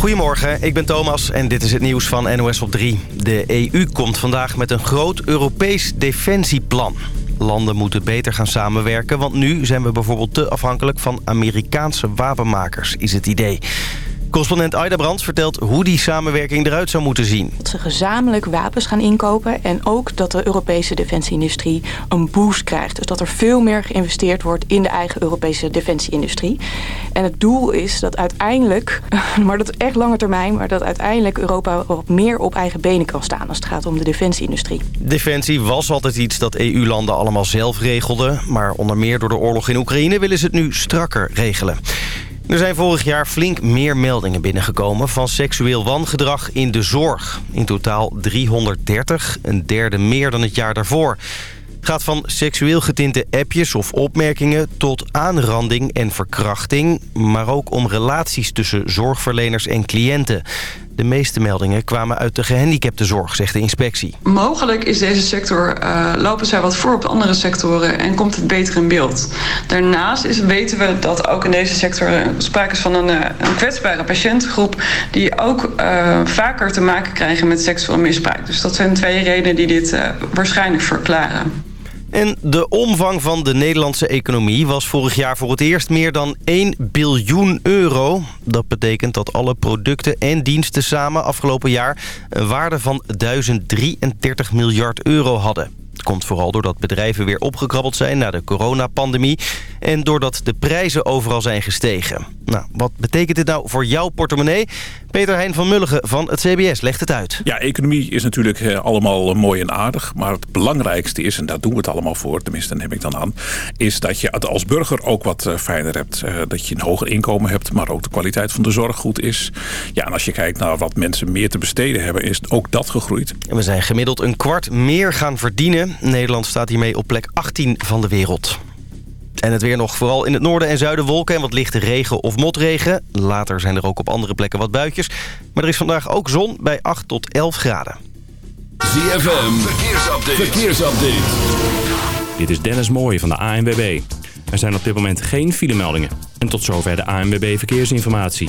Goedemorgen, ik ben Thomas en dit is het nieuws van NOS op 3. De EU komt vandaag met een groot Europees defensieplan. Landen moeten beter gaan samenwerken, want nu zijn we bijvoorbeeld te afhankelijk van Amerikaanse wapenmakers, is het idee. Correspondent Aida Brands vertelt hoe die samenwerking eruit zou moeten zien. Dat ze gezamenlijk wapens gaan inkopen en ook dat de Europese defensieindustrie een boost krijgt. Dus dat er veel meer geïnvesteerd wordt in de eigen Europese defensieindustrie. En het doel is dat uiteindelijk, maar dat is echt lange termijn, maar dat uiteindelijk Europa wat meer op eigen benen kan staan als het gaat om de defensieindustrie. Defensie was altijd iets dat EU-landen allemaal zelf regelden. Maar onder meer door de oorlog in Oekraïne willen ze het nu strakker regelen. Er zijn vorig jaar flink meer meldingen binnengekomen van seksueel wangedrag in de zorg. In totaal 330, een derde meer dan het jaar daarvoor. Het gaat van seksueel getinte appjes of opmerkingen tot aanranding en verkrachting... maar ook om relaties tussen zorgverleners en cliënten. De meeste meldingen kwamen uit de gehandicaptenzorg, zegt de inspectie. Mogelijk is deze sector, uh, lopen zij wat voor op andere sectoren en komt het beter in beeld. Daarnaast is, weten we dat ook in deze sector sprake is van een, een kwetsbare patiëntengroep... die ook uh, vaker te maken krijgen met seksueel misbruik. Dus dat zijn twee redenen die dit waarschijnlijk verklaren. En de omvang van de Nederlandse economie was vorig jaar voor het eerst meer dan 1 biljoen euro. Dat betekent dat alle producten en diensten samen afgelopen jaar een waarde van 1033 miljard euro hadden. Het komt vooral doordat bedrijven weer opgekrabbeld zijn na de coronapandemie... en doordat de prijzen overal zijn gestegen. Nou, wat betekent dit nou voor jouw portemonnee? Peter Hein van Mulligen van het CBS legt het uit. Ja, economie is natuurlijk eh, allemaal mooi en aardig. Maar het belangrijkste is, en daar doen we het allemaal voor... tenminste, heb ik dan aan... is dat je het als burger ook wat eh, fijner hebt. Eh, dat je een hoger inkomen hebt, maar ook de kwaliteit van de zorg goed is. Ja, en als je kijkt naar wat mensen meer te besteden hebben... is ook dat gegroeid. En we zijn gemiddeld een kwart meer gaan verdienen. Nederland staat hiermee op plek 18 van de wereld. En het weer nog vooral in het noorden en zuiden wolken en wat lichte regen of motregen. Later zijn er ook op andere plekken wat buitjes. Maar er is vandaag ook zon bij 8 tot 11 graden. ZFM, verkeersupdate. verkeersupdate. Dit is Dennis Mooij van de ANWB. Er zijn op dit moment geen filemeldingen. En tot zover de ANWB Verkeersinformatie.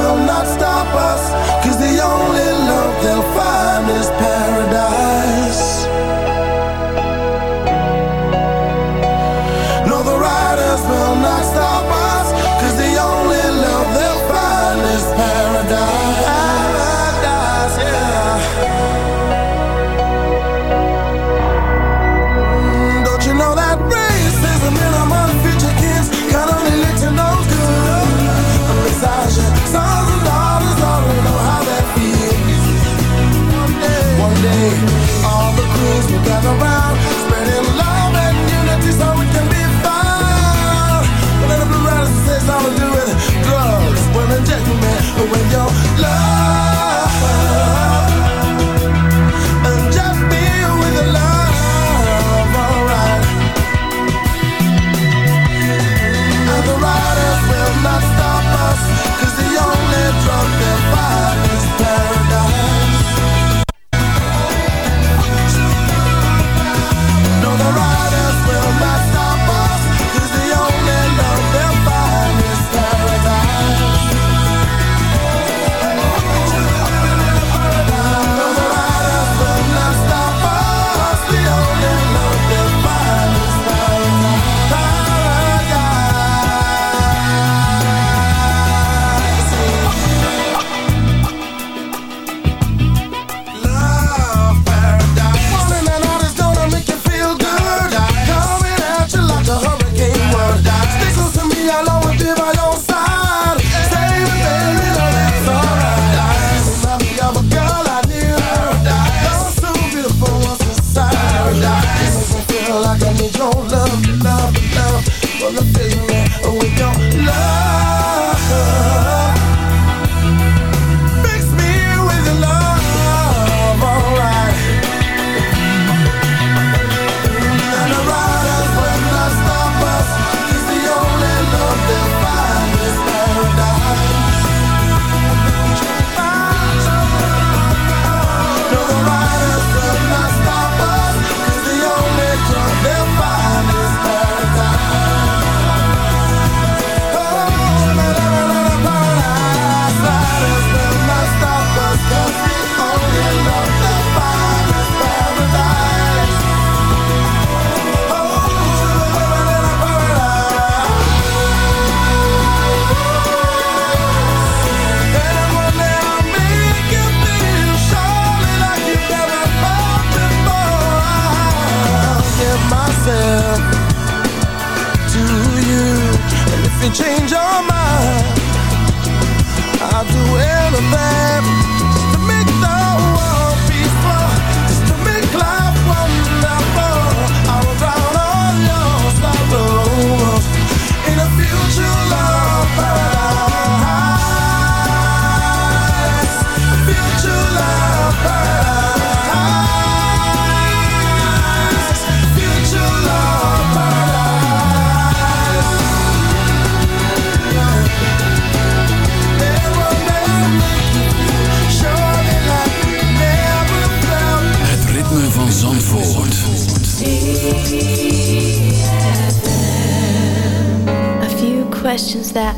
riders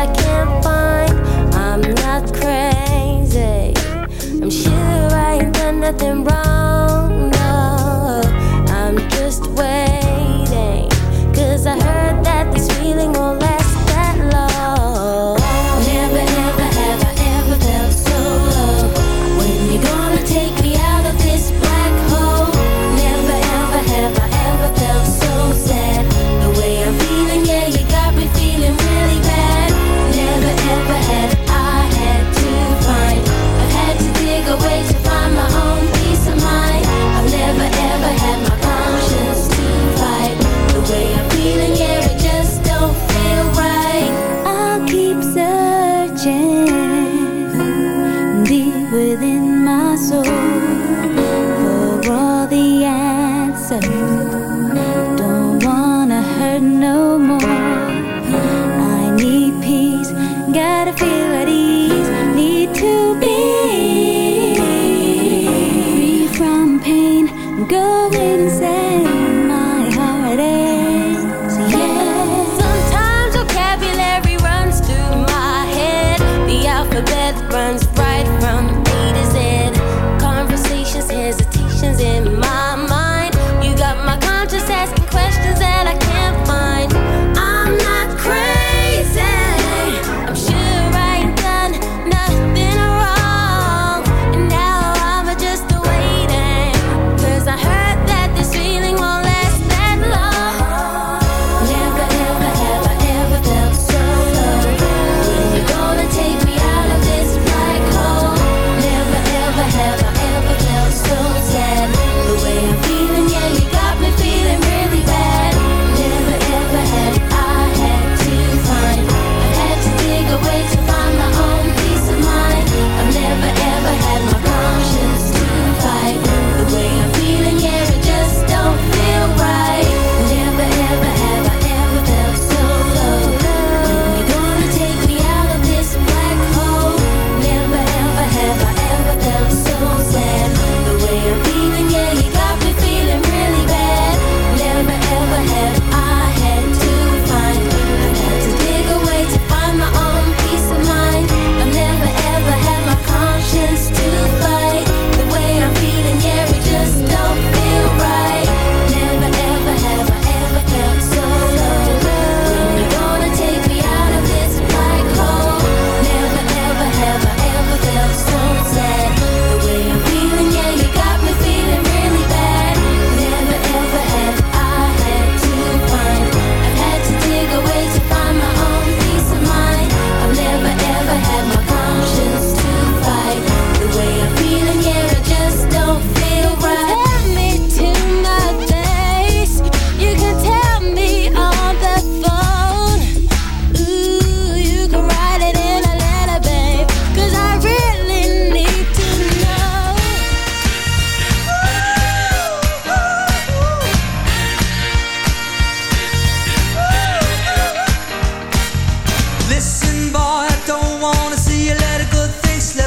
I can't find. I'm not crazy. I'm sure I ain't done nothing wrong.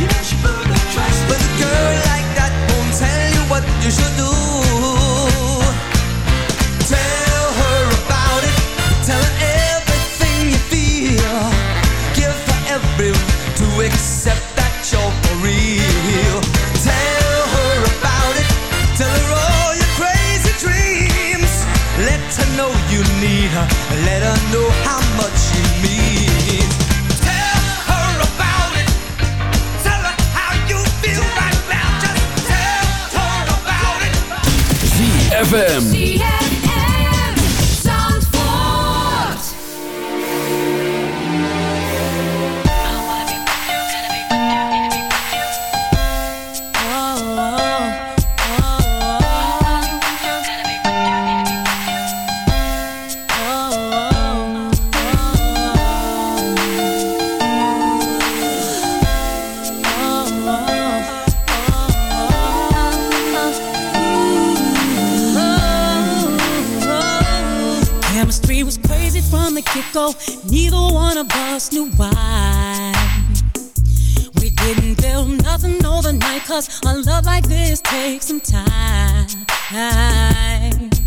You she put her trust But a girl like that won't tell you what you should do. ZFM. Cause a love like this takes some time.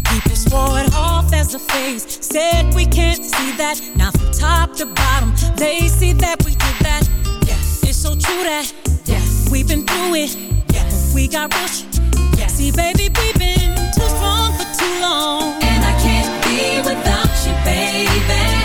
People swore it off as a phase, said we can't see that. Now from top to bottom, they see that we did that. Yes, it's so true that yes, we've been through it. Yes, we got rich. Yes, see, baby, we've been too strong for too long. And I can't be without you, baby.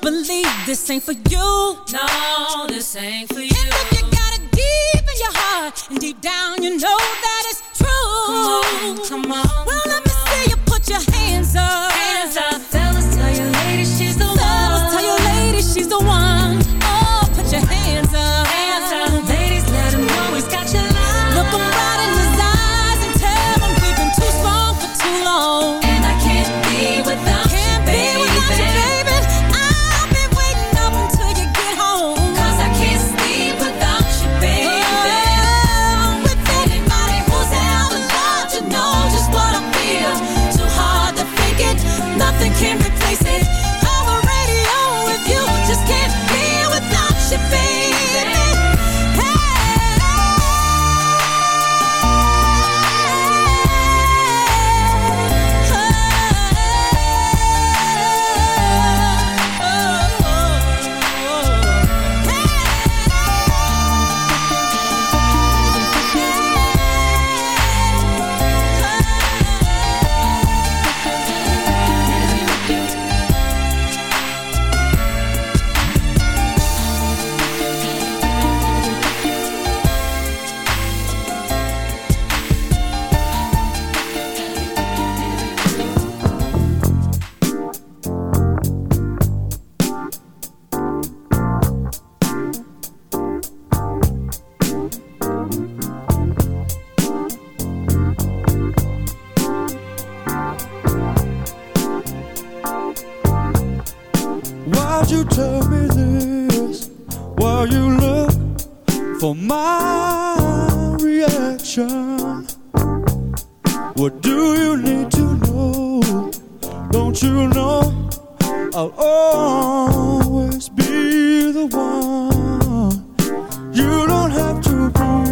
Believe this ain't for you, no, this ain't for you. And if you got it deep in your heart and deep down you know that it's true, come on, come on. Well, let me see you put your hands up. Hands up, What do you need to know? Don't you know? I'll always be the one. You don't have to prove.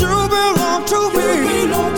you belong to me. You belong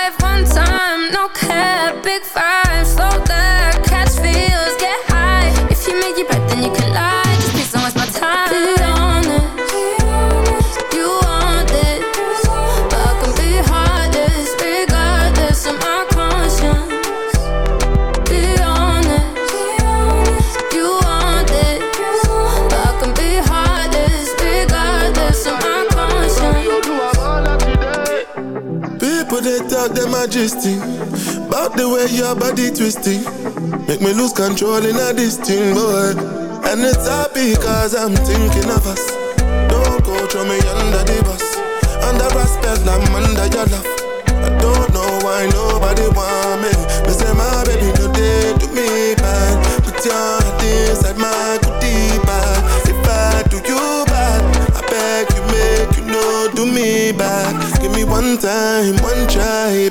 distinct. About the way your body twisting. Make me lose control in a distinct boy. And it's happy cause I'm thinking of us. Don't go throw me under the bus. Under respect, I'm under your love. I don't know why nobody want me. But say my baby, no day to me bad. Put your heart inside my goodie bag. If I do you bad, I beg you, make you know do me bad. Give me one time, one try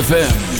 ZFM.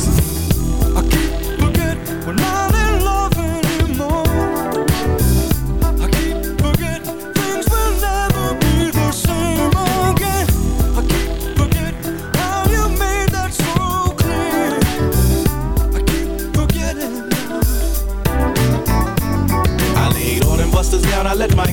We're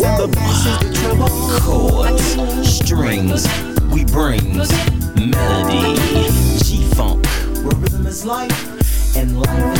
bass and the bass is treble. Chords, strings, we brings melody. G-Funk, where rhythm is life and life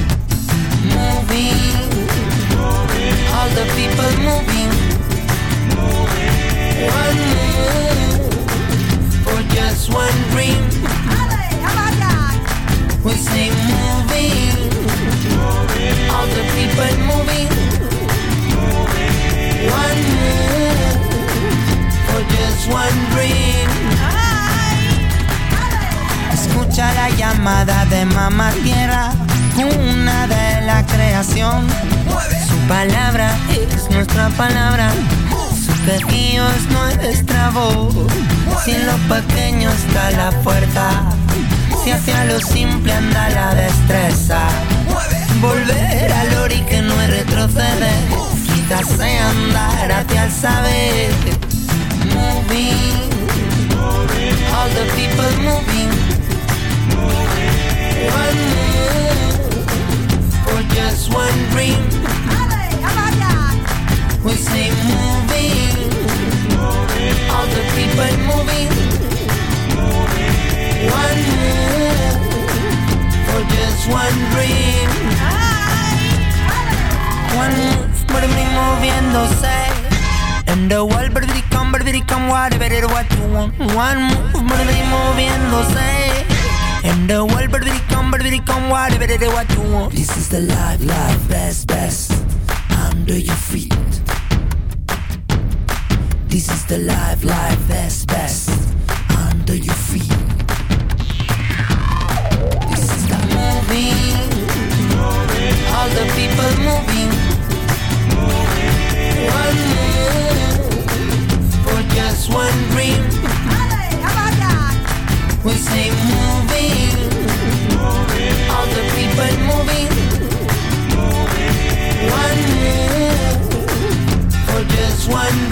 Moving, all the people moving. One move for just one dream. We say moving, all the people moving. One move for just one dream. Escucha la llamada de mamá tierra, una de la creación. Su palabra es nuestra palabra, su pedido es nuestra voz. Si en lo pequeño está la fuerza, si hacia lo simple anda la destreza. Volver al ori que no es retroceder, quizás sea andar hacia el saber. Moving, all the people moving. One just one dream. We say moving, all the people moving. One move, for just one dream. One move, por mí moviéndose. And the world, but it come, but it come, whatever it what you want. One move, mí moviéndose. And the world, but it come, but it come, whatever it what you want. This is the life, life, best, best. Under your feet. This is the life, life, best, best. Under your feet. This is the moving, all the people moving. One move for just one dream. We say moving, all the people moving. One move for just one.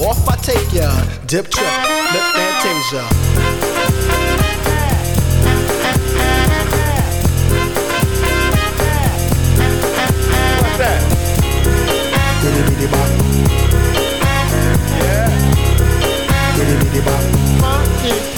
Off I take ya, dip trip, the fantasia. What's that? Bop. Yeah. Bop.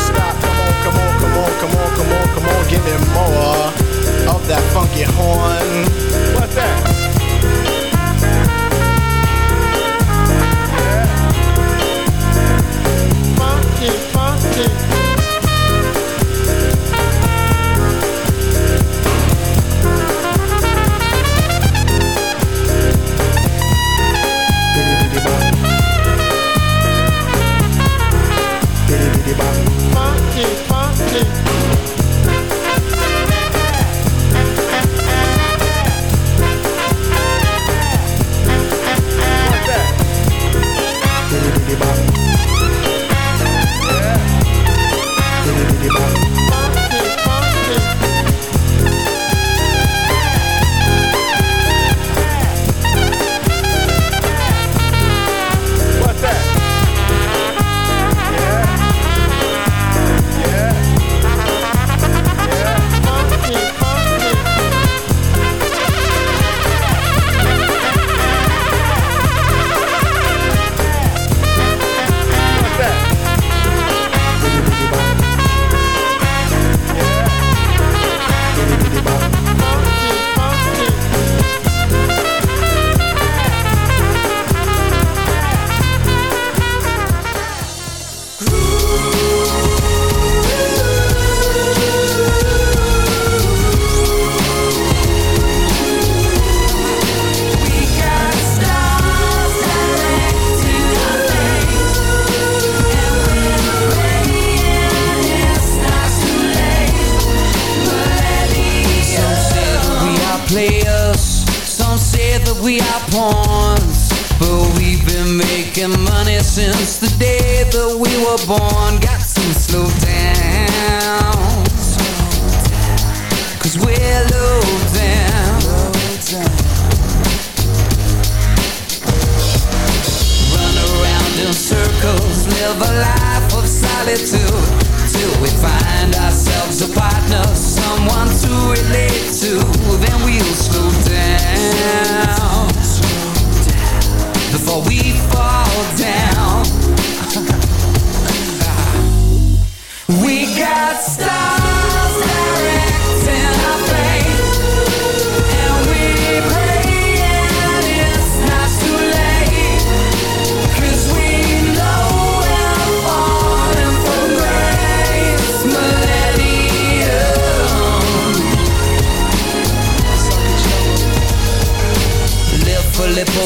on, give me more of that funky horn. What's that?